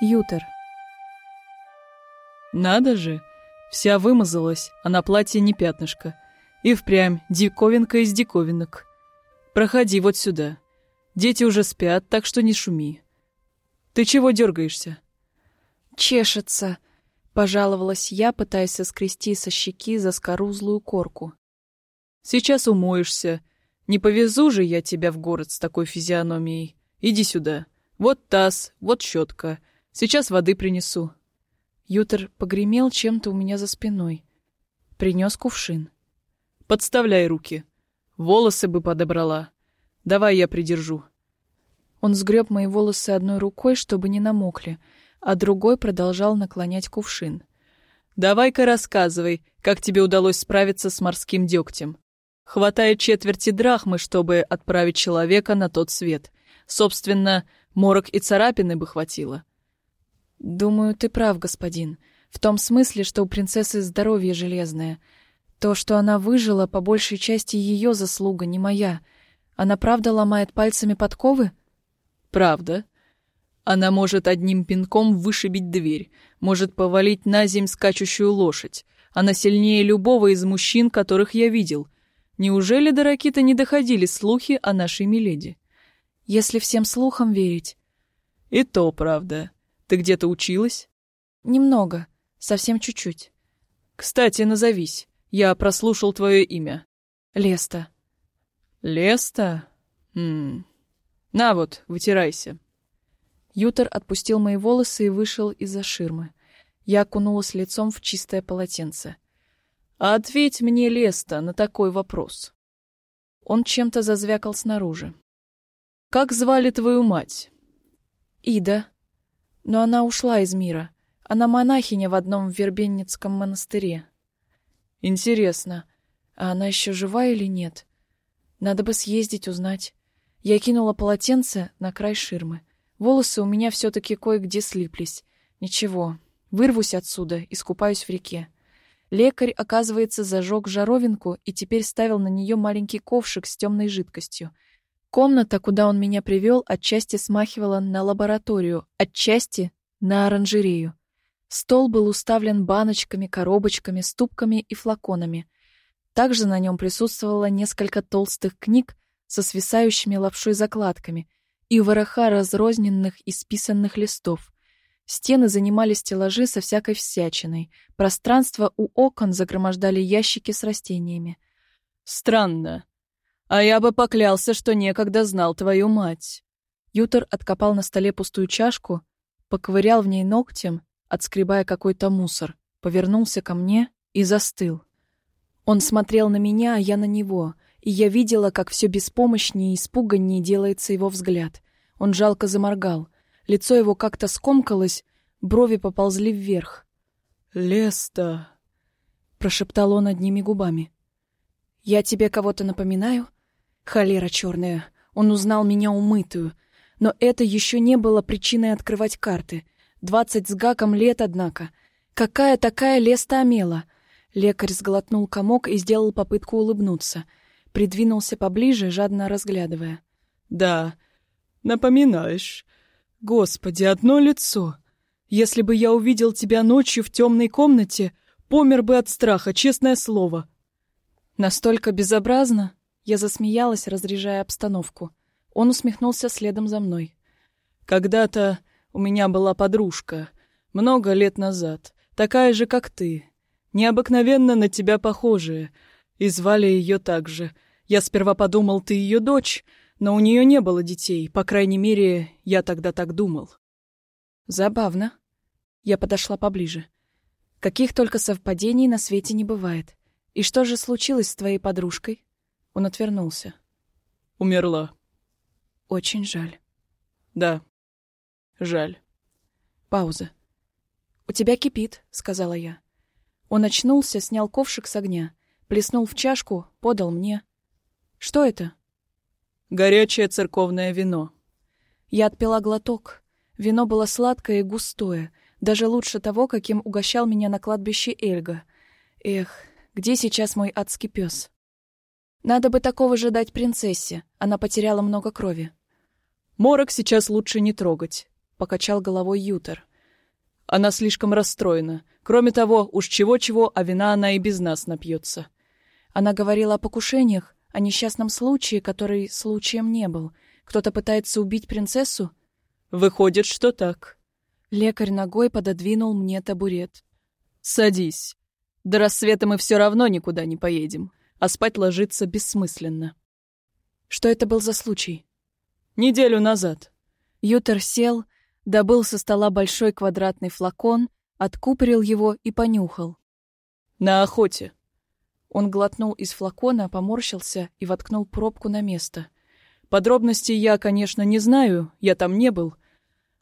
Ютер. Надо же, вся вымазалась, а на платье не пятнышко. И впрямь диковинка из диковинок. Проходи вот сюда. Дети уже спят, так что не шуми. Ты чего дергаешься? Чешется, пожаловалась я, пытаясь соскрести со щеки заскорузлую корку. Сейчас умоешься. Не повезу же я тебя в город с такой физиономией. Иди сюда. Вот таз, вот щетка. Сейчас воды принесу. Ютер погремел чем-то у меня за спиной. Принес кувшин. Подставляй руки. Волосы бы подобрала. Давай я придержу. Он сгреб мои волосы одной рукой, чтобы не намокли, а другой продолжал наклонять кувшин. «Давай-ка рассказывай, как тебе удалось справиться с морским дегтем. Хватает четверти драхмы, чтобы отправить человека на тот свет. Собственно, морок и царапины бы хватило». «Думаю, ты прав, господин. В том смысле, что у принцессы здоровье железное. То, что она выжила, по большей части ее заслуга, не моя. Она правда ломает пальцами подковы?» Правда. Она может одним пинком вышибить дверь, может повалить на земь скачущую лошадь. Она сильнее любого из мужчин, которых я видел. Неужели до Ракита не доходили слухи о нашей Миледи? Если всем слухам верить. И то правда. Ты где-то училась? Немного. Совсем чуть-чуть. Кстати, назовись. Я прослушал твое имя. Леста. Леста? Хм. На вот, вытирайся. Ютер отпустил мои волосы и вышел из-за ширмы. Я окунулась лицом в чистое полотенце. Ответь мне, Леста, на такой вопрос. Он чем-то зазвякал снаружи. Как звали твою мать? Ида. Но она ушла из мира. Она монахиня в одном вербенницком монастыре. Интересно, а она еще жива или нет? Надо бы съездить узнать. Я кинула полотенце на край ширмы. Волосы у меня все-таки кое-где слиплись. Ничего, вырвусь отсюда, искупаюсь в реке. Лекарь, оказывается, зажег жаровинку и теперь ставил на нее маленький ковшик с темной жидкостью. Комната, куда он меня привел, отчасти смахивала на лабораторию, отчасти — на оранжерею. Стол был уставлен баночками, коробочками, ступками и флаконами. Также на нем присутствовало несколько толстых книг со свисающими лапшой закладками и вороха разрозненных и списанных листов. Стены занимали стеллажи со всякой всячиной. Пространство у окон загромождали ящики с растениями. «Странно. А я бы поклялся, что некогда знал твою мать». Ютер откопал на столе пустую чашку, поковырял в ней ногтем, отскребая какой-то мусор, повернулся ко мне и застыл. Он смотрел на меня, а я на него — и я видела, как все беспомощнее и испуганнее делается его взгляд. Он жалко заморгал. Лицо его как-то скомкалось, брови поползли вверх. «Леста!» — прошептал он одними губами. «Я тебе кого-то напоминаю?» Холера черная. Он узнал меня умытую. Но это еще не было причиной открывать карты. Двадцать с гаком лет, однако. Какая такая Леста Амела? Лекарь сглотнул комок и сделал попытку улыбнуться — придвинулся поближе, жадно разглядывая. «Да, напоминаешь. Господи, одно лицо. Если бы я увидел тебя ночью в темной комнате, помер бы от страха, честное слово». Настолько безобразно, я засмеялась, разряжая обстановку. Он усмехнулся следом за мной. «Когда-то у меня была подружка, много лет назад, такая же, как ты, необыкновенно на тебя похожая, и звали ее так же. Я сперва подумал, ты ее дочь, но у нее не было детей, по крайней мере, я тогда так думал. Забавно. Я подошла поближе. Каких только совпадений на свете не бывает. И что же случилось с твоей подружкой? Он отвернулся. Умерла. Очень жаль. Да, жаль. Пауза. «У тебя кипит», — сказала я. Он очнулся, снял ковшик с огня. Плеснул в чашку, подал мне. «Что это?» «Горячее церковное вино». Я отпила глоток. Вино было сладкое и густое, даже лучше того, каким угощал меня на кладбище Эльга. Эх, где сейчас мой адский пес? Надо бы такого же дать принцессе, она потеряла много крови. «Морок сейчас лучше не трогать», — покачал головой Ютер. Она слишком расстроена. Кроме того, уж чего-чего, а вина она и без нас напьется. Она говорила о покушениях, о несчастном случае, который случаем не был. Кто-то пытается убить принцессу? Выходит, что так. Лекарь ногой пододвинул мне табурет. Садись. До рассвета мы все равно никуда не поедем, а спать ложиться бессмысленно. Что это был за случай? Неделю назад. Ютер сел, добыл со стола большой квадратный флакон, откупорил его и понюхал. На охоте. Он глотнул из флакона, поморщился и воткнул пробку на место. Подробностей я, конечно, не знаю, я там не был.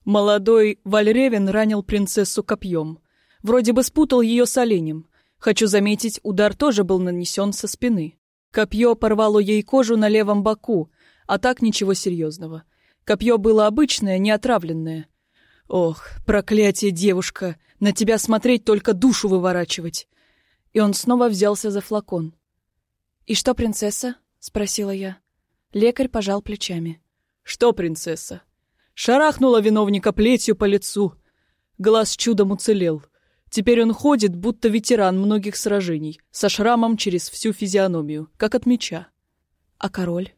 Молодой Вальревен ранил принцессу копьем. Вроде бы спутал ее с оленем. Хочу заметить, удар тоже был нанесен со спины. Копье порвало ей кожу на левом боку, а так ничего серьезного. Копье было обычное, не отравленное. Ох, проклятие, девушка, на тебя смотреть только душу выворачивать. И он снова взялся за флакон. «И что, принцесса?» — спросила я. Лекарь пожал плечами. «Что, принцесса?» Шарахнула виновника плетью по лицу. Глаз чудом уцелел. Теперь он ходит, будто ветеран многих сражений, со шрамом через всю физиономию, как от меча. А король?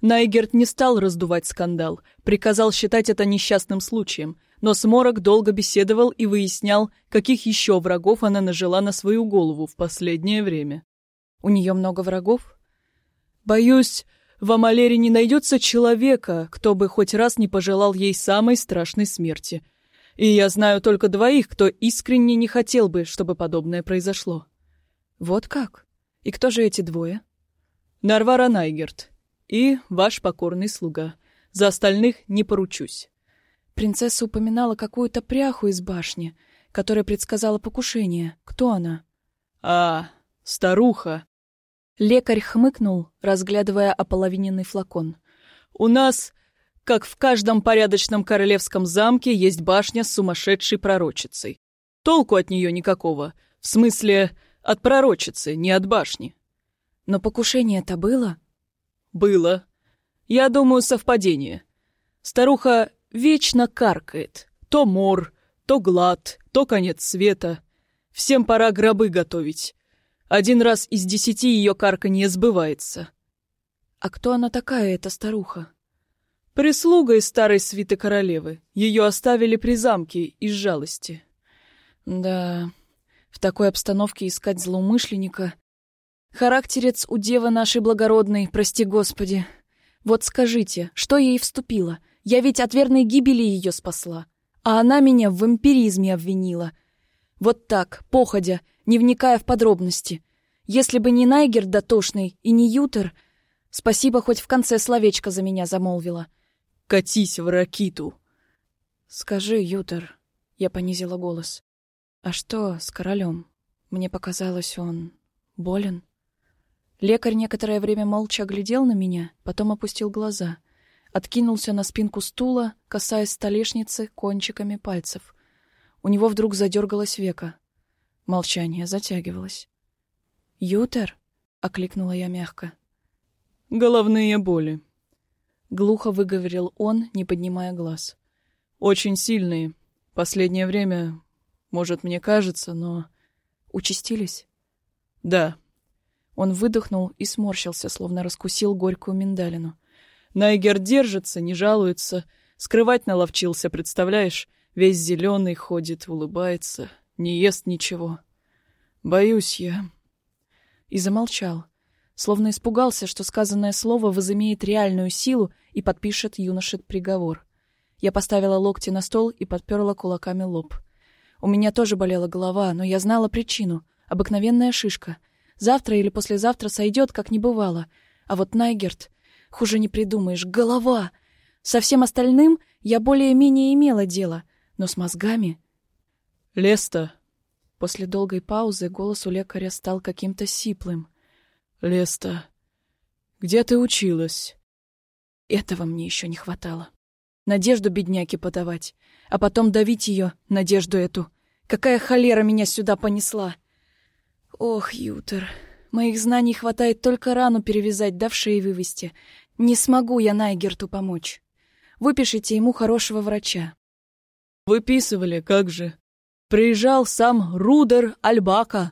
Найгерт не стал раздувать скандал, приказал считать это несчастным случаем, но Сморок долго беседовал и выяснял, каких еще врагов она нажила на свою голову в последнее время. У нее много врагов? Боюсь, в Амалере не найдется человека, кто бы хоть раз не пожелал ей самой страшной смерти — и я знаю только двоих, кто искренне не хотел бы, чтобы подобное произошло. Вот как? И кто же эти двое? Нарвара Найгерт и ваш покорный слуга. За остальных не поручусь. Принцесса упоминала какую-то пряху из башни, которая предсказала покушение. Кто она? А, старуха. Лекарь хмыкнул, разглядывая ополовиненный флакон. У нас как в каждом порядочном королевском замке есть башня с сумасшедшей пророчицей. Толку от нее никакого. В смысле, от пророчицы, не от башни. Но покушение-то было? Было. Я думаю, совпадение. Старуха вечно каркает. То мор, то глад, то конец света. Всем пора гробы готовить. Один раз из десяти ее карканье сбывается. А кто она такая, эта старуха? Прислуга из старой свиты королевы. Ее оставили при замке из жалости. Да, в такой обстановке искать злоумышленника... Характерец у девы нашей благородной, прости господи. Вот скажите, что ей вступило? Я ведь от верной гибели ее спасла. А она меня в вампиризме обвинила. Вот так, походя, не вникая в подробности. Если бы не Найгер дотошный и не Ютер... Спасибо, хоть в конце словечко за меня замолвила. — Катись в ракиту. Скажи, Ютер, я понизила голос. А что с королем? Мне показалось, он болен. Лекарь некоторое время молча глядел на меня, потом опустил глаза, откинулся на спинку стула, касаясь столешницы кончиками пальцев. У него вдруг задергалось века. Молчание затягивалось. «Ютер?» — окликнула я мягко. «Головные боли», Глухо выговорил он, не поднимая глаз. «Очень сильные. Последнее время, может, мне кажется, но...» «Участились?» «Да». Он выдохнул и сморщился, словно раскусил горькую миндалину. «Найгер держится, не жалуется. Скрывать наловчился, представляешь? Весь зеленый ходит, улыбается, не ест ничего. Боюсь я». И замолчал словно испугался, что сказанное слово возымеет реальную силу и подпишет юноше приговор. Я поставила локти на стол и подперла кулаками лоб. У меня тоже болела голова, но я знала причину. Обыкновенная шишка. Завтра или послезавтра сойдет, как не бывало. А вот Найгерт... Хуже не придумаешь. Голова! Со всем остальным я более-менее имела дело. Но с мозгами... «Леста!» После долгой паузы голос у лекаря стал каким-то сиплым. Леста, где ты училась? Этого мне еще не хватало. Надежду бедняке подавать, а потом давить ее, надежду эту. Какая холера меня сюда понесла! Ох, Ютер, моих знаний хватает только рану перевязать да в шее вывести. Не смогу я Найгерту помочь. Выпишите ему хорошего врача. Выписывали, как же. Приезжал сам Рудер Альбака,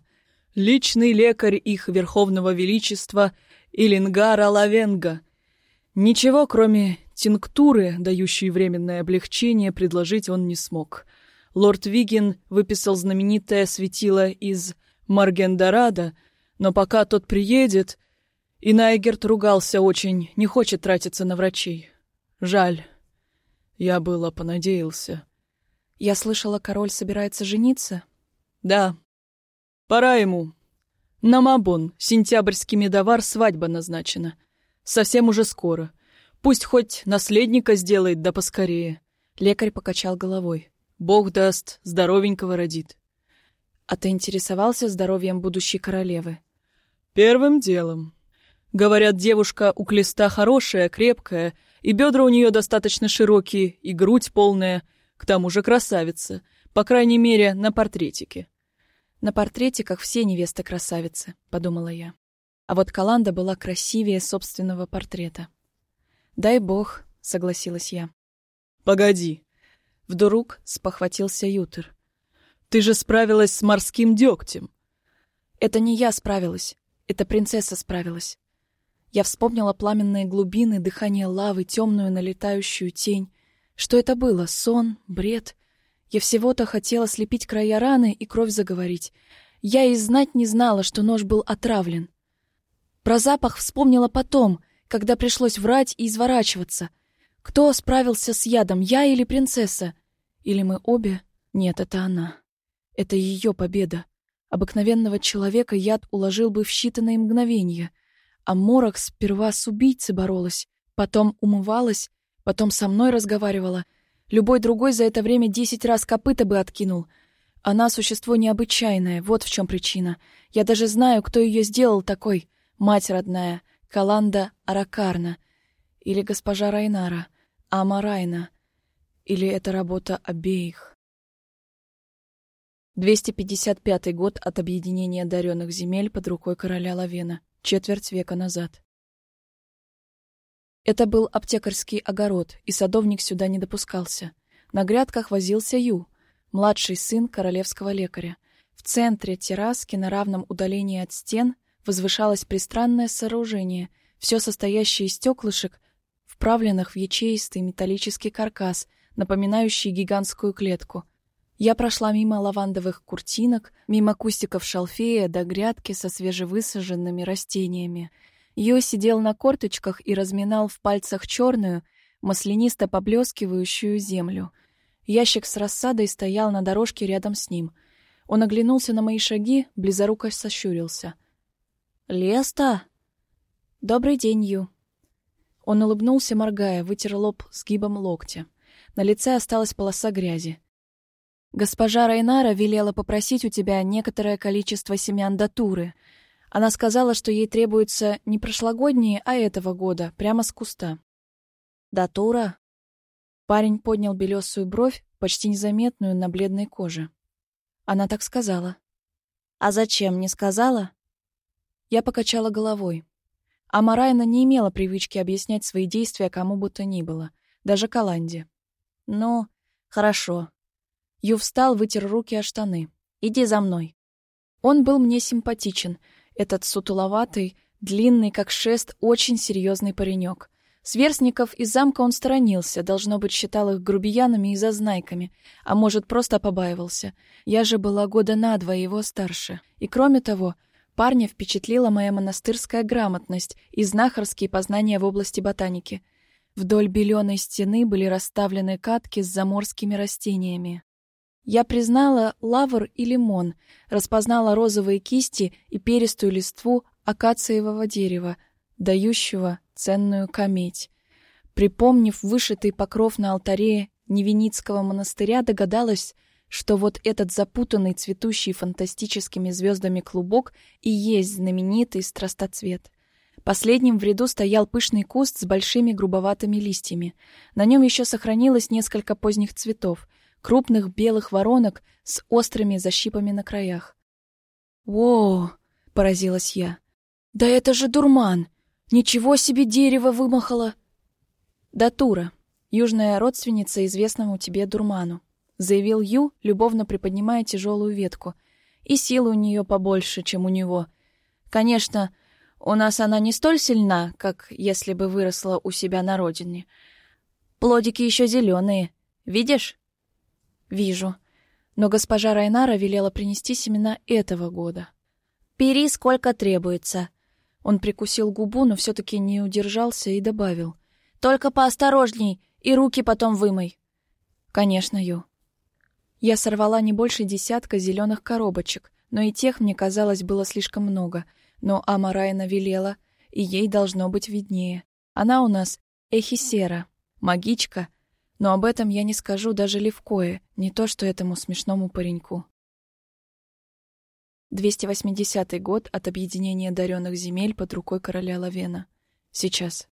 личный лекарь их Верховного Величества Илингара Лавенга. Ничего, кроме тинктуры, дающей временное облегчение, предложить он не смог. Лорд Вигин выписал знаменитое светило из Маргендорада, но пока тот приедет... И Найгерт ругался очень, не хочет тратиться на врачей. Жаль. Я было понадеялся. Я слышала, король собирается жениться? Да. Пора ему. На Мабон, сентябрьский медовар, свадьба назначена. Совсем уже скоро. Пусть хоть наследника сделает, да поскорее. Лекарь покачал головой. Бог даст, здоровенького родит. А ты интересовался здоровьем будущей королевы? Первым делом. Говорят, девушка у Клеста хорошая, крепкая, и бедра у нее достаточно широкие, и грудь полная, к тому же красавица, по крайней мере, на портретике. На портрете, как все невесты красавицы, подумала я. А вот Каланда была красивее собственного портрета. Дай бог, согласилась я. Погоди. Вдруг спохватился Ютер. Ты же справилась с морским дегтем. Это не я справилась, это принцесса справилась. Я вспомнила пламенные глубины, дыхание лавы, темную налетающую тень. Что это было? Сон? Бред? Я всего-то хотела слепить края раны и кровь заговорить. Я и знать не знала, что нож был отравлен. Про запах вспомнила потом, когда пришлось врать и изворачиваться. Кто справился с ядом, я или принцесса? Или мы обе? Нет, это она. Это ее победа. Обыкновенного человека яд уложил бы в считанные мгновения — а Морок сперва с убийцей боролась, потом умывалась, потом со мной разговаривала. Любой другой за это время десять раз копыта бы откинул. Она существо необычайное, вот в чем причина. Я даже знаю, кто ее сделал такой. Мать родная, Каланда Аракарна. Или госпожа Райнара, Ама Райна. Или это работа обеих. 255 год от объединения одаренных земель под рукой короля Лавена четверть века назад. Это был аптекарский огород, и садовник сюда не допускался. На грядках возился Ю, младший сын королевского лекаря. В центре терраски на равном удалении от стен возвышалось пристранное сооружение, все состоящее из стеклышек, вправленных в ячеистый металлический каркас, напоминающий гигантскую клетку — я прошла мимо лавандовых куртинок, мимо кустиков шалфея до грядки со свежевысаженными растениями. Йо сидел на корточках и разминал в пальцах черную, маслянисто поблескивающую землю. Ящик с рассадой стоял на дорожке рядом с ним. Он оглянулся на мои шаги, близоруко сощурился. «Леста?» «Добрый день, Ю». Он улыбнулся, моргая, вытер лоб сгибом локтя. На лице осталась полоса грязи. Госпожа Райнара велела попросить у тебя некоторое количество семян датуры. Она сказала, что ей требуется не прошлогодние, а этого года, прямо с куста. Датура? Парень поднял белесую бровь, почти незаметную на бледной коже. Она так сказала. А зачем, не сказала? Я покачала головой. А Марайна не имела привычки объяснять свои действия кому бы то ни было, даже Каланде. Ну, хорошо. Ю встал, вытер руки о штаны. «Иди за мной». Он был мне симпатичен. Этот сутуловатый, длинный, как шест, очень серьезный паренек. Сверстников из замка он сторонился, должно быть, считал их грубиянами и зазнайками, а может, просто побаивался. Я же была года на два его старше. И кроме того, парня впечатлила моя монастырская грамотность и знахарские познания в области ботаники. Вдоль беленой стены были расставлены катки с заморскими растениями. Я признала лавр и лимон, распознала розовые кисти и перистую листву акациевого дерева, дающего ценную кометь. Припомнив вышитый покров на алтаре Невеницкого монастыря, догадалась, что вот этот запутанный, цветущий фантастическими звездами клубок и есть знаменитый страстоцвет. Последним в ряду стоял пышный куст с большими грубоватыми листьями. На нем еще сохранилось несколько поздних цветов — крупных белых воронок с острыми защипами на краях. «Воу!» — поразилась я. «Да это же дурман! Ничего себе дерево вымахало!» «Датура, южная родственница известному тебе дурману. — заявил Ю, любовно приподнимая тяжелую ветку. «И силы у нее побольше, чем у него. Конечно, у нас она не столь сильна, как если бы выросла у себя на родине. Плодики еще зеленые. Видишь?» «Вижу. Но госпожа Райнара велела принести семена этого года». «Бери сколько требуется». Он прикусил губу, но все-таки не удержался и добавил. «Только поосторожней, и руки потом вымой». «Конечно, Ю». Я сорвала не больше десятка зеленых коробочек, но и тех, мне казалось, было слишком много. Но Амарайна велела, и ей должно быть виднее. Она у нас Эхисера, магичка, но об этом я не скажу даже Левкое, не то что этому смешному пареньку. 280 год от объединения даренных земель под рукой короля Лавена. Сейчас.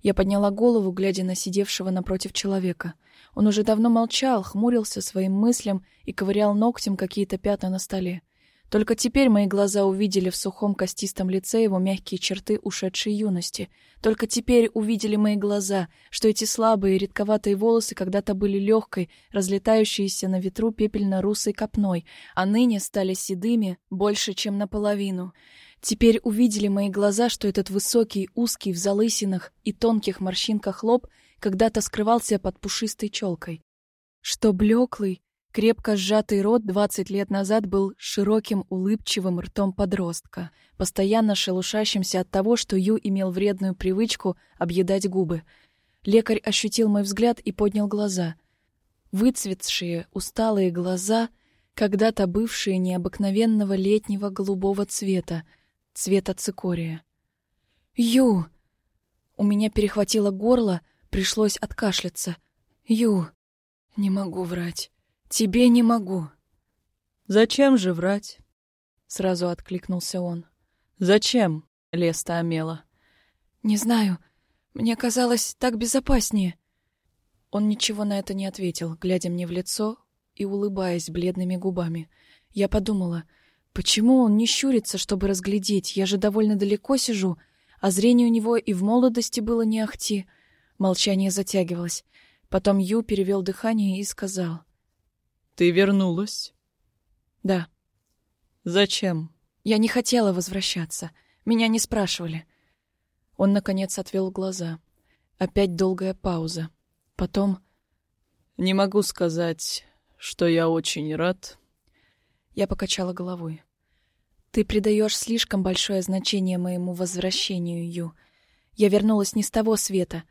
Я подняла голову, глядя на сидевшего напротив человека. Он уже давно молчал, хмурился своим мыслям и ковырял ногтем какие-то пятна на столе. Только теперь мои глаза увидели в сухом костистом лице его мягкие черты ушедшей юности. Только теперь увидели мои глаза, что эти слабые редковатые волосы когда-то были легкой, разлетающиеся на ветру пепельно-русой копной, а ныне стали седыми больше, чем наполовину. Теперь увидели мои глаза, что этот высокий, узкий, в залысинах и тонких морщинках лоб когда-то скрывался под пушистой челкой. Что блеклый, крепко сжатый рот двадцать лет назад был широким, улыбчивым ртом подростка, постоянно шелушащимся от того, что Ю имел вредную привычку объедать губы. Лекарь ощутил мой взгляд и поднял глаза. Выцветшие, усталые глаза, когда-то бывшие необыкновенного летнего голубого цвета, цвета цикория. «Ю!» У меня перехватило горло, пришлось откашляться. «Ю!» «Не могу врать. Тебе не могу». «Зачем же врать?» Сразу откликнулся он. «Зачем, Леста Амела?» «Не знаю. Мне казалось так безопаснее». Он ничего на это не ответил, глядя мне в лицо и улыбаясь бледными губами. Я подумала, Почему он не щурится, чтобы разглядеть? Я же довольно далеко сижу, а зрение у него и в молодости было не ахти. Молчание затягивалось. Потом Ю перевел дыхание и сказал. «Ты вернулась?» «Да». «Зачем?» «Я не хотела возвращаться. Меня не спрашивали». Он, наконец, отвел глаза. Опять долгая пауза. Потом... «Не могу сказать, что я очень рад». Я покачала головой. Ты придаешь слишком большое значение моему возвращению, Ю. Я вернулась не с того света.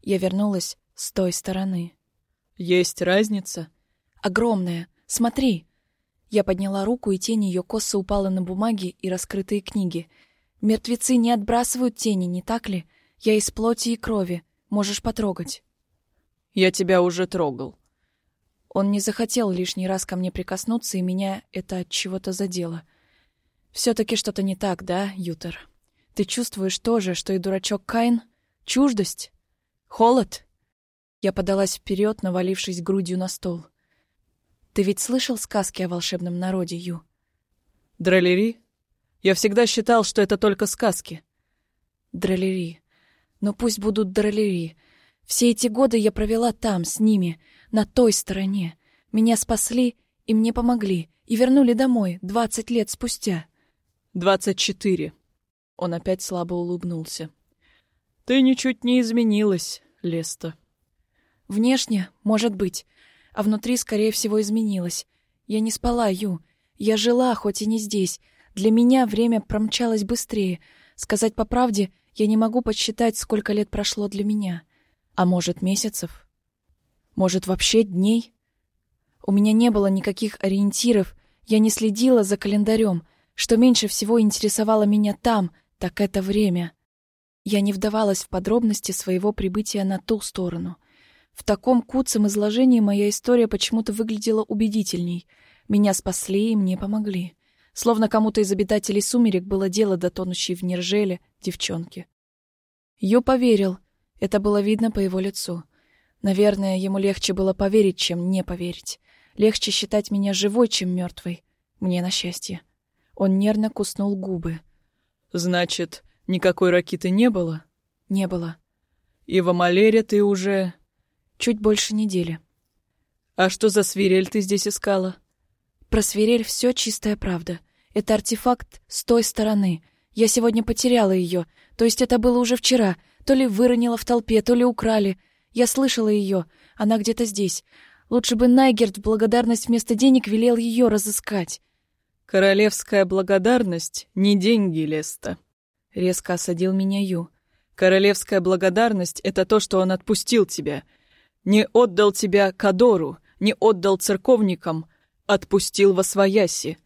Я вернулась с той стороны. Есть разница? Огромная. Смотри. Я подняла руку, и тень ее косо упала на бумаги и раскрытые книги. Мертвецы не отбрасывают тени, не так ли? Я из плоти и крови. Можешь потрогать. Я тебя уже трогал. Он не захотел лишний раз ко мне прикоснуться, и меня это от чего-то задело. Все-таки что-то не так, да, Ютер? Ты чувствуешь то же, что и дурачок Кайн? Чуждость? Холод? Я подалась вперед, навалившись грудью на стол. Ты ведь слышал сказки о волшебном народе, Ю? Дролери? Я всегда считал, что это только сказки. Дролери. Но пусть будут дролери. Все эти годы я провела там, с ними, на той стороне. Меня спасли и мне помогли, и вернули домой двадцать лет спустя. «Двадцать четыре». Он опять слабо улыбнулся. «Ты ничуть не изменилась, Леста». «Внешне, может быть, а внутри, скорее всего, изменилась. Я не спала, Ю. Я жила, хоть и не здесь. Для меня время промчалось быстрее. Сказать по правде, я не могу подсчитать, сколько лет прошло для меня. А может, месяцев? Может, вообще дней? У меня не было никаких ориентиров, я не следила за календарем — что меньше всего интересовало меня там, так это время. Я не вдавалась в подробности своего прибытия на ту сторону. В таком куцем изложении моя история почему-то выглядела убедительней. Меня спасли и мне помогли. Словно кому-то из обитателей сумерек было дело до тонущей в нержеле девчонки. Ю поверил. Это было видно по его лицу. Наверное, ему легче было поверить, чем не поверить. Легче считать меня живой, чем мертвой. Мне на счастье. Он нервно куснул губы. «Значит, никакой ракеты не было?» «Не было». «И в Амалере ты уже...» «Чуть больше недели». А что за свирель ты здесь искала? Про свирель все чистая правда. Это артефакт с той стороны. Я сегодня потеряла ее. То есть это было уже вчера. То ли выронила в толпе, то ли украли. Я слышала ее. Она где-то здесь. Лучше бы Найгерт в благодарность вместо денег велел ее разыскать. Королевская благодарность — не деньги, Леста. Резко осадил меня Ю. Королевская благодарность — это то, что он отпустил тебя. Не отдал тебя Кадору, не отдал церковникам, отпустил во свояси.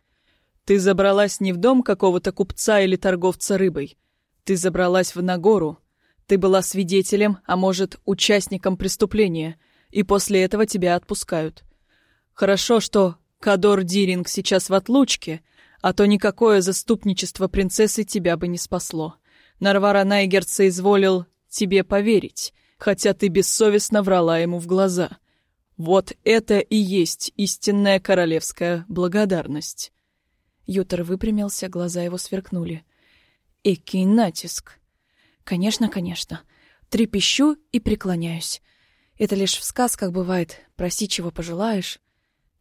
Ты забралась не в дом какого-то купца или торговца рыбой. Ты забралась в Нагору. Ты была свидетелем, а может, участником преступления, и после этого тебя отпускают. Хорошо, что Кадор Диринг сейчас в отлучке, а то никакое заступничество принцессы тебя бы не спасло. Нарвара Найгерт соизволил тебе поверить, хотя ты бессовестно врала ему в глаза. Вот это и есть истинная королевская благодарность. Ютер выпрямился, глаза его сверкнули. Экий натиск. Конечно, конечно. Трепещу и преклоняюсь. Это лишь в сказках бывает, проси, чего пожелаешь.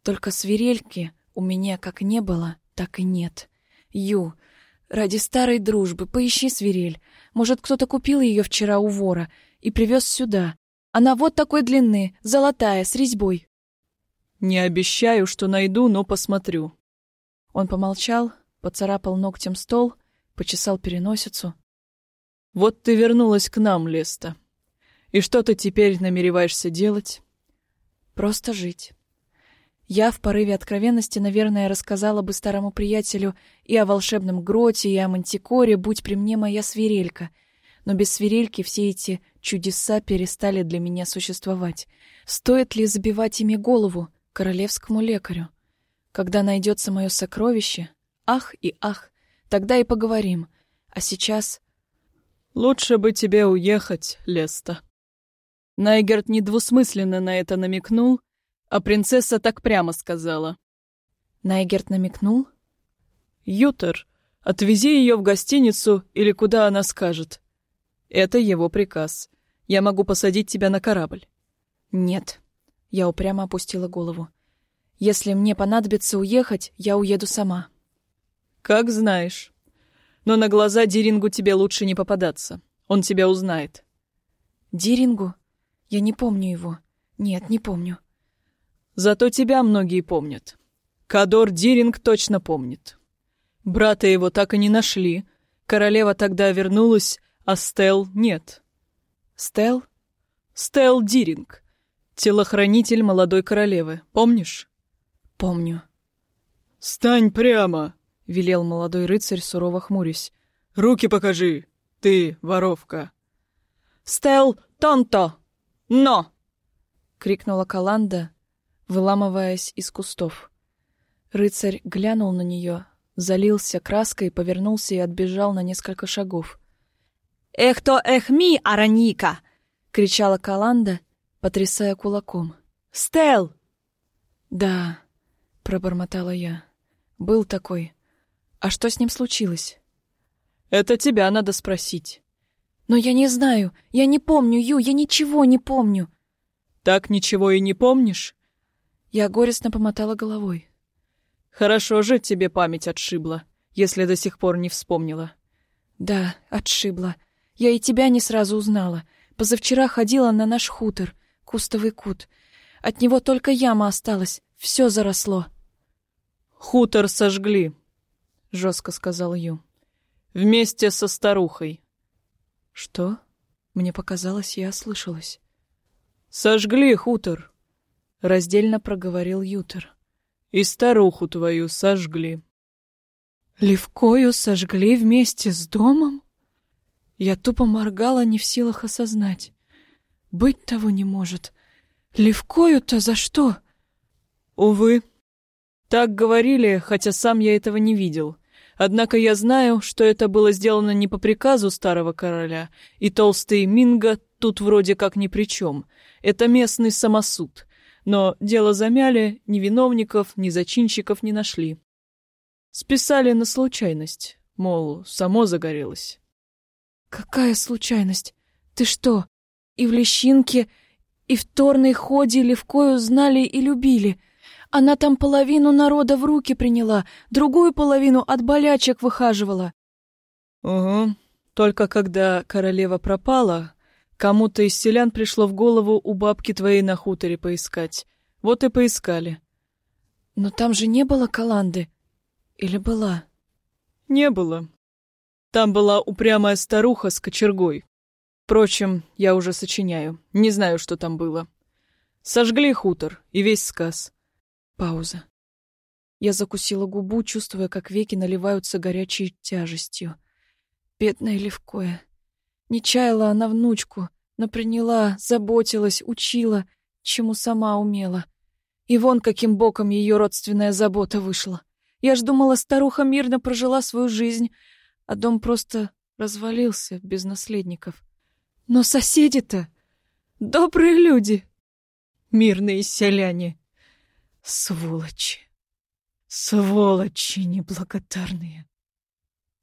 Только свирельки у меня как не было, так и нет. Ю, ради старой дружбы поищи свирель. Может, кто-то купил ее вчера у вора и привез сюда. Она вот такой длины, золотая, с резьбой. Не обещаю, что найду, но посмотрю. Он помолчал, поцарапал ногтем стол, почесал переносицу. Вот ты вернулась к нам, Леста. И что ты теперь намереваешься делать? Просто жить. Я в порыве откровенности, наверное, рассказала бы старому приятелю и о волшебном гроте, и о мантикоре, будь при мне моя свирелька. Но без свирельки все эти чудеса перестали для меня существовать. Стоит ли забивать ими голову королевскому лекарю? Когда найдется мое сокровище, ах и ах, тогда и поговорим. А сейчас... Лучше бы тебе уехать, Леста. Найгерт недвусмысленно на это намекнул, а принцесса так прямо сказала. Найгерт намекнул? Ютер, отвези ее в гостиницу или куда она скажет. Это его приказ. Я могу посадить тебя на корабль. Нет. Я упрямо опустила голову. Если мне понадобится уехать, я уеду сама. Как знаешь. Но на глаза Дирингу тебе лучше не попадаться. Он тебя узнает. Дирингу? Я не помню его. Нет, не помню. Зато тебя многие помнят. Кадор Диринг точно помнит. Брата его так и не нашли. Королева тогда вернулась, а Стел нет. Стел? Стел Диринг. Телохранитель молодой королевы. Помнишь? Помню. «Стань прямо!» — велел молодой рыцарь, сурово хмурясь. «Руки покажи! Ты, воровка!» «Стел Тонто! Но!» — крикнула Каланда, выламываясь из кустов. Рыцарь глянул на нее, залился краской, повернулся и отбежал на несколько шагов. «Эх то эх ми, Араника!» — кричала Каланда, потрясая кулаком. «Стел!» «Да», — пробормотала я. «Был такой. А что с ним случилось?» «Это тебя надо спросить». «Но я не знаю. Я не помню, Ю, я ничего не помню». «Так ничего и не помнишь?» Я горестно помотала головой. «Хорошо же тебе память отшибла, если до сих пор не вспомнила». «Да, отшибла. Я и тебя не сразу узнала. Позавчера ходила на наш хутор, кустовый кут. От него только яма осталась, все заросло». «Хутор сожгли», — жестко сказал Ю. «Вместе со старухой». «Что?» Мне показалось, я ослышалась. «Сожгли хутор», — раздельно проговорил Ютер. «И старуху твою сожгли». «Левкою сожгли вместе с домом?» Я тупо моргала, не в силах осознать. «Быть того не может. Левкою-то за что?» «Увы. Так говорили, хотя сам я этого не видел. Однако я знаю, что это было сделано не по приказу старого короля, и толстый Минга тут вроде как ни при чем. Это местный самосуд. Но дело замяли, ни виновников, ни зачинщиков не нашли. Списали на случайность, мол, само загорелось. «Какая случайность? Ты что, и в лещинке, И в Торной ходили, в кою знали и любили. Она там половину народа в руки приняла, другую половину от болячек выхаживала. Угу. Только когда королева пропала, кому-то из селян пришло в голову у бабки твоей на хуторе поискать. Вот и поискали. Но там же не было Каланды. Или была? Не было. Там была упрямая старуха с кочергой. Впрочем, я уже сочиняю. Не знаю, что там было. Сожгли хутор и весь сказ. Пауза. Я закусила губу, чувствуя, как веки наливаются горячей тяжестью. Бедная Левкоя. Не чаяла она внучку, но приняла, заботилась, учила, чему сама умела. И вон каким боком ее родственная забота вышла. Я ж думала, старуха мирно прожила свою жизнь, а дом просто развалился без наследников. Но соседи-то добрые люди, мирные селяне. Сволочи, сволочи неблагодарные.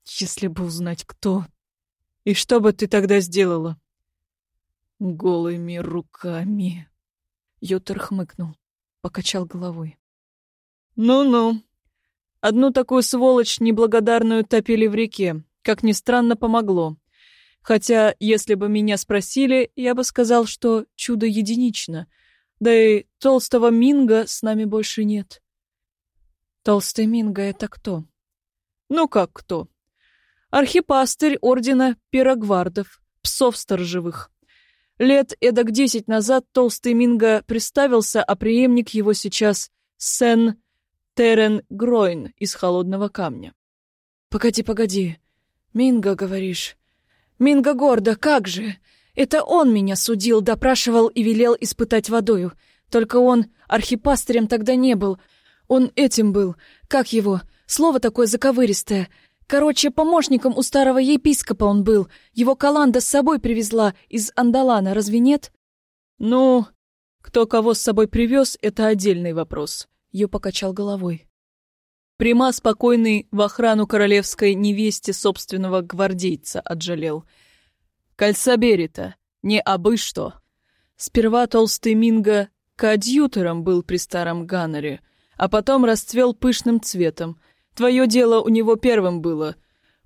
Если бы узнать, кто... И что бы ты тогда сделала? Голыми руками. Ютер хмыкнул, покачал головой. Ну-ну. Одну такую сволочь неблагодарную топили в реке. Как ни странно, помогло. Хотя, если бы меня спросили, я бы сказал, что чудо единично. Да и толстого Минга с нами больше нет. Толстый Минга — это кто? Ну как кто? Архипастырь ордена пирогвардов, псов сторожевых. Лет эдак десять назад толстый Минга представился, а преемник его сейчас Сен Терен Гройн из холодного камня. «Погоди, погоди. Минга, говоришь? Минга гордо, как же! Это он меня судил, допрашивал и велел испытать водою. Только он архипастырем тогда не был. Он этим был. Как его? Слово такое заковыристое. Короче, помощником у старого епископа он был. Его Каланда с собой привезла из Андалана, разве нет? Ну, кто кого с собой привез, это отдельный вопрос. Ю покачал головой. Прима спокойный в охрану королевской невесте собственного гвардейца отжалел. Кольца Берета, не абы что. Сперва толстый Минга коадьютором был при старом Ганнере, а потом расцвел пышным цветом. Твое дело у него первым было.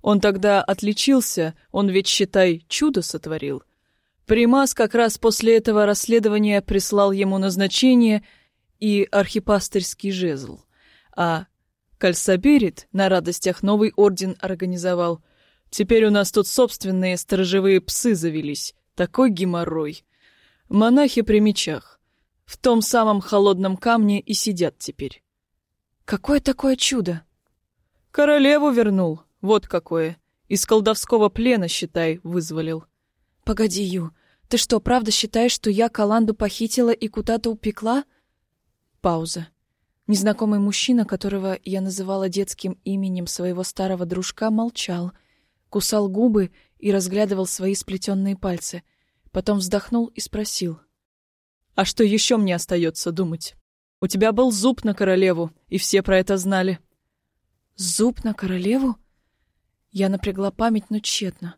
Он тогда отличился, он ведь, считай, чудо сотворил. Примас как раз после этого расследования прислал ему назначение и архипастырский жезл. А Кальсаберит на радостях новый орден организовал. Теперь у нас тут собственные сторожевые псы завелись. Такой геморрой. Монахи при мечах. В том самом холодном камне и сидят теперь. Какое такое чудо? Королеву вернул. Вот какое. Из колдовского плена, считай, вызволил. Погоди, Ю, ты что, правда считаешь, что я Каланду похитила и куда-то упекла? Пауза. Незнакомый мужчина, которого я называла детским именем своего старого дружка, молчал, кусал губы и разглядывал свои сплетенные пальцы. Потом вздохнул и спросил. «А что еще мне остается думать? У тебя был зуб на королеву, и все про это знали». «Зуб на королеву?» Я напрягла память, но тщетно.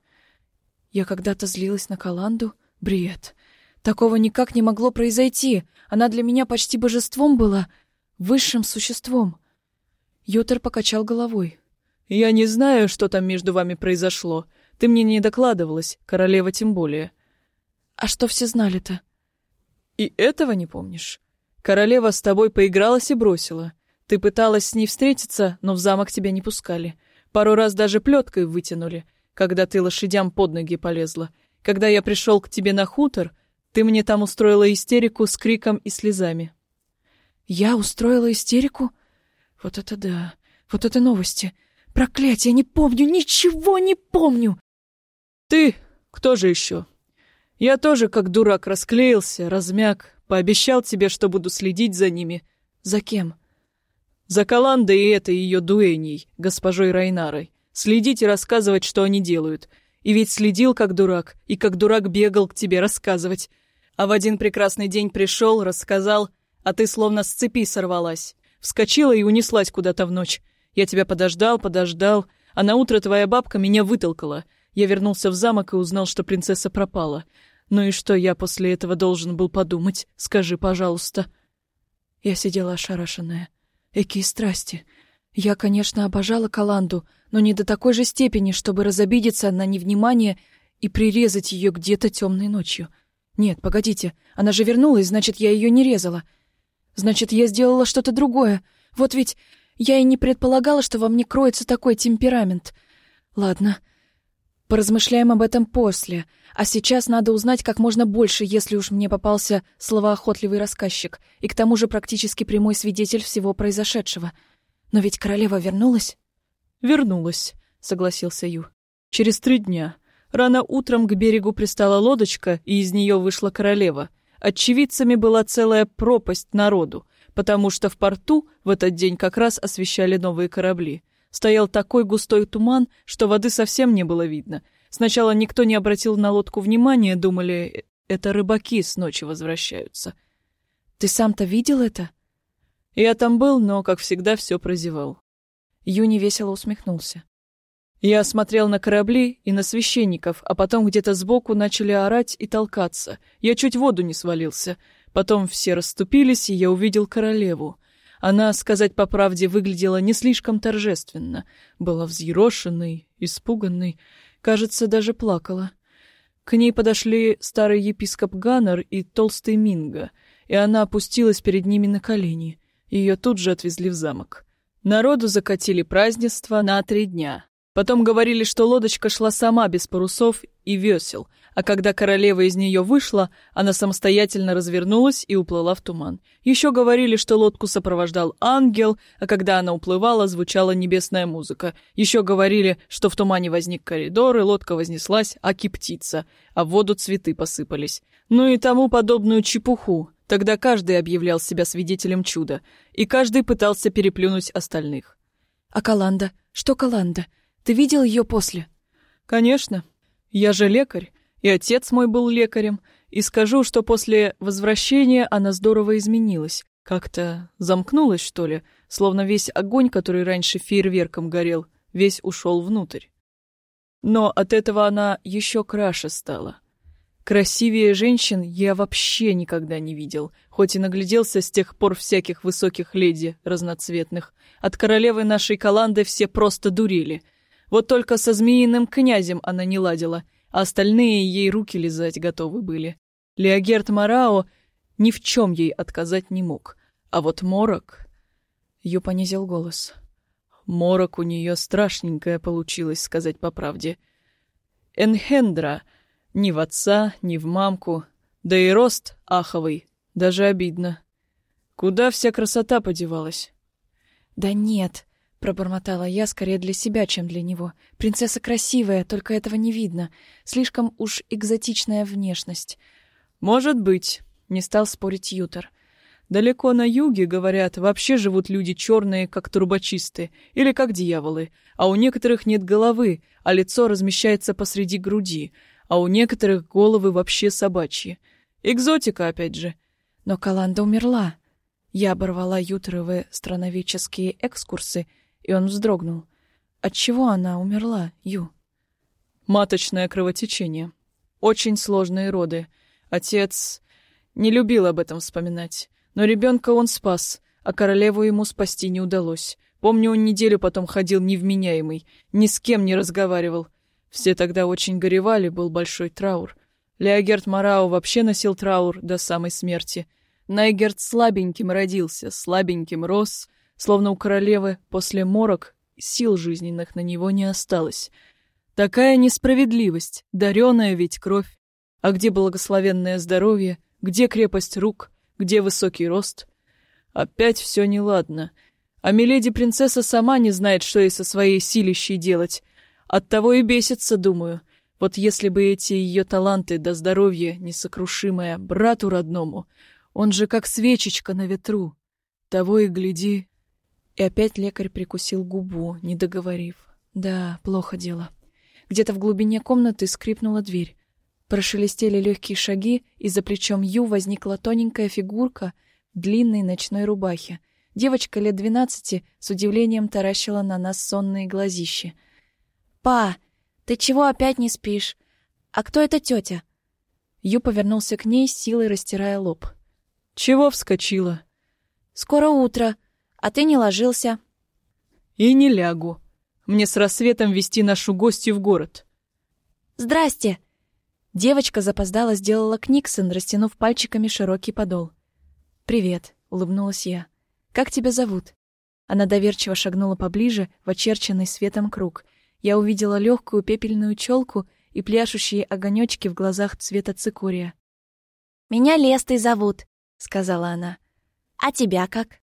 Я когда-то злилась на Каланду. Бред. Такого никак не могло произойти. Она для меня почти божеством была — высшим существом. Ютер покачал головой. «Я не знаю, что там между вами произошло. Ты мне не докладывалась, королева тем более». «А что все знали-то?» «И этого не помнишь? Королева с тобой поигралась и бросила. Ты пыталась с ней встретиться, но в замок тебя не пускали. Пару раз даже плеткой вытянули, когда ты лошадям под ноги полезла. Когда я пришел к тебе на хутор, ты мне там устроила истерику с криком и слезами. Я устроила истерику? Вот это да, вот это новости. Проклятие, не помню, ничего не помню. Ты? Кто же еще? Я тоже как дурак расклеился, размяк, пообещал тебе, что буду следить за ними. За кем? За Каландой и этой ее дуэней, госпожой Райнарой. Следить и рассказывать, что они делают. И ведь следил как дурак, и как дурак бегал к тебе рассказывать. А в один прекрасный день пришел, рассказал, а ты словно с цепи сорвалась. Вскочила и унеслась куда-то в ночь. Я тебя подождал, подождал, а на утро твоя бабка меня вытолкала. Я вернулся в замок и узнал, что принцесса пропала. Ну и что я после этого должен был подумать? Скажи, пожалуйста. Я сидела ошарашенная. Экие страсти. Я, конечно, обожала Каланду, но не до такой же степени, чтобы разобидеться на невнимание и прирезать ее где-то темной ночью. Нет, погодите, она же вернулась, значит, я ее не резала. Значит, я сделала что-то другое. Вот ведь я и не предполагала, что во мне кроется такой темперамент. Ладно, поразмышляем об этом после. А сейчас надо узнать как можно больше, если уж мне попался словоохотливый рассказчик, и к тому же практически прямой свидетель всего произошедшего. Но ведь королева вернулась? Вернулась, согласился Ю. Через три дня. Рано утром к берегу пристала лодочка, и из нее вышла королева. Очевидцами была целая пропасть народу, потому что в порту в этот день как раз освещали новые корабли. Стоял такой густой туман, что воды совсем не было видно. Сначала никто не обратил на лодку внимания, думали, это рыбаки с ночи возвращаются. «Ты сам-то видел это?» Я там был, но, как всегда, все прозевал. Юни весело усмехнулся. Я смотрел на корабли и на священников, а потом где-то сбоку начали орать и толкаться. Я чуть в воду не свалился. Потом все расступились, и я увидел королеву. Она, сказать по правде, выглядела не слишком торжественно. Была взъерошенной, испуганной, кажется, даже плакала. К ней подошли старый епископ Ганнер и толстый Минга, и она опустилась перед ними на колени. Ее тут же отвезли в замок. Народу закатили празднество на три дня. Потом говорили, что лодочка шла сама без парусов и весел, а когда королева из нее вышла, она самостоятельно развернулась и уплыла в туман. Еще говорили, что лодку сопровождал ангел, а когда она уплывала, звучала небесная музыка. Еще говорили, что в тумане возник коридор, и лодка вознеслась, аки птица, а в воду цветы посыпались. Ну и тому подобную чепуху. Тогда каждый объявлял себя свидетелем чуда, и каждый пытался переплюнуть остальных. «А Каланда? Что Каланда? Ты видел ее после?» «Конечно. Я же лекарь, и отец мой был лекарем, и скажу, что после возвращения она здорово изменилась. Как-то замкнулась, что ли, словно весь огонь, который раньше фейерверком горел, весь ушел внутрь. Но от этого она еще краше стала. Красивее женщин я вообще никогда не видел, хоть и нагляделся с тех пор всяких высоких леди разноцветных. От королевы нашей Каланды все просто дурили. Вот только со змеиным князем она не ладила, а остальные ей руки лизать готовы были. Леогерт Марао ни в чем ей отказать не мог. А вот Морок... Ю понизил голос. Морок у нее страшненькая получилась, сказать по правде. Энхендра ни в отца, ни в мамку, да и рост аховый, даже обидно. Куда вся красота подевалась? Да нет, Пробормотала я скорее для себя, чем для него. Принцесса красивая, только этого не видно. Слишком уж экзотичная внешность. Может быть, не стал спорить Ютер. Далеко на юге, говорят, вообще живут люди черные, как трубочисты, или как дьяволы, а у некоторых нет головы, а лицо размещается посреди груди, а у некоторых головы вообще собачьи. Экзотика, опять же. Но Каланда умерла. Я оборвала Ютеровы страноведческие экскурсы — и он вздрогнул. От чего она умерла, Ю? Маточное кровотечение. Очень сложные роды. Отец не любил об этом вспоминать. Но ребенка он спас, а королеву ему спасти не удалось. Помню, он неделю потом ходил невменяемый, ни с кем не разговаривал. Все тогда очень горевали, был большой траур. Леогерт Марау вообще носил траур до самой смерти. Найгерт слабеньким родился, слабеньким рос — Словно у королевы после морок сил жизненных на него не осталось. Такая несправедливость, дареная ведь кровь. А где благословенное здоровье, где крепость рук, где высокий рост? Опять все неладно. А миледи-принцесса сама не знает, что ей со своей силищей делать. Оттого и бесится, думаю. Вот если бы эти ее таланты до да здоровья несокрушимое брату родному, он же как свечечка на ветру. Того и гляди, и опять лекарь прикусил губу, не договорив. Да, плохо дело. Где-то в глубине комнаты скрипнула дверь. Прошелестели легкие шаги, и за плечом Ю возникла тоненькая фигурка в длинной ночной рубахе. Девочка лет двенадцати с удивлением таращила на нас сонные глазищи. «Па, ты чего опять не спишь? А кто эта тетя?» Ю повернулся к ней, силой растирая лоб. «Чего вскочила?» «Скоро утро, а ты не ложился». «И не лягу. Мне с рассветом вести нашу гостью в город». «Здрасте!» Девочка запоздала сделала книксон, растянув пальчиками широкий подол. «Привет», — улыбнулась я. «Как тебя зовут?» Она доверчиво шагнула поближе в очерченный светом круг. Я увидела легкую пепельную челку и пляшущие огонечки в глазах цвета цикория. «Меня Лестой зовут», — сказала она. «А тебя как?»